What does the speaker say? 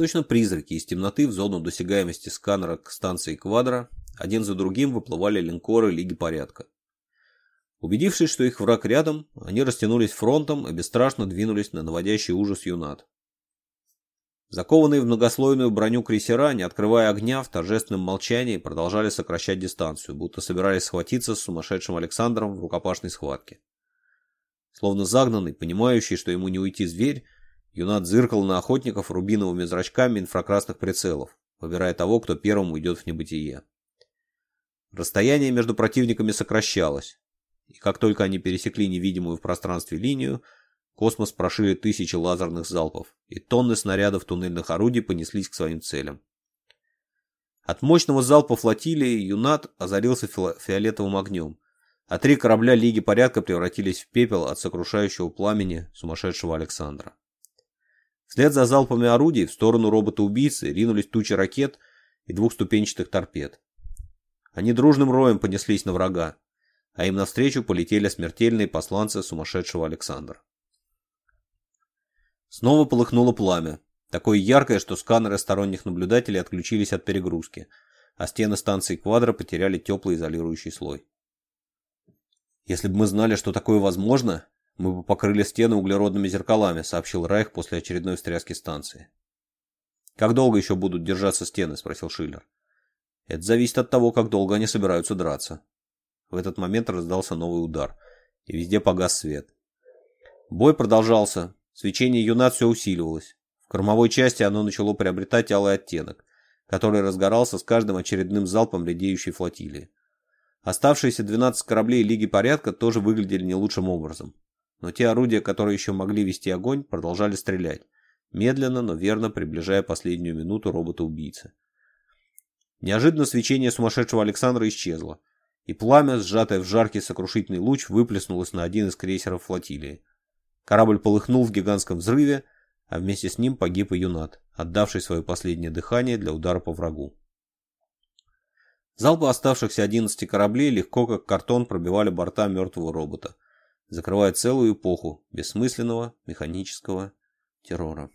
Точно призраки из темноты в зону досягаемости сканера к станции Квадра один за другим выплывали линкоры Лиги Порядка. Убедившись, что их враг рядом, они растянулись фронтом и бесстрашно двинулись на наводящий ужас юнат. Закованные в многослойную броню крейсера, не открывая огня, в торжественном молчании продолжали сокращать дистанцию, будто собирались схватиться с сумасшедшим Александром в рукопашной схватке. Словно загнанный, понимающий, что ему не уйти зверь, Юнат зыркал на охотников рубиновыми зрачками инфракрасных прицелов, выбирая того, кто первым уйдет в небытие. Расстояние между противниками сокращалось, и как только они пересекли невидимую в пространстве линию, космос прошили тысячи лазерных залпов, и тонны снарядов туннельных орудий понеслись к своим целям. От мощного залпа флотилии Юнат озарился фиолетовым огнем, а три корабля Лиги Порядка превратились в пепел от сокрушающего пламени сумасшедшего Александра. Вслед за залпами орудий в сторону робота-убийцы ринулись тучи ракет и двухступенчатых торпед. Они дружным роем понеслись на врага, а им навстречу полетели смертельные посланцы сумасшедшего Александра. Снова полыхнуло пламя, такое яркое, что сканеры сторонних наблюдателей отключились от перегрузки, а стены станции Квадро потеряли теплый изолирующий слой. «Если бы мы знали, что такое возможно», «Мы бы покрыли стены углеродными зеркалами», — сообщил Райх после очередной встряски станции. «Как долго еще будут держаться стены?» — спросил Шиллер. «Это зависит от того, как долго они собираются драться». В этот момент раздался новый удар, и везде погас свет. Бой продолжался, свечение юнат все усиливалось. В кормовой части оно начало приобретать алый оттенок, который разгорался с каждым очередным залпом редеющей флотилии. Оставшиеся 12 кораблей Лиги Порядка тоже выглядели не лучшим образом но те орудия, которые еще могли вести огонь, продолжали стрелять, медленно, но верно приближая последнюю минуту робота-убийцы. Неожиданно свечение сумасшедшего Александра исчезло, и пламя, сжатое в жаркий сокрушительный луч, выплеснулось на один из крейсеров флотилии. Корабль полыхнул в гигантском взрыве, а вместе с ним погиб и юнат, отдавший свое последнее дыхание для удара по врагу. Залпы оставшихся 11 кораблей легко как картон пробивали борта мертвого робота – закрывая целую эпоху бессмысленного механического террора.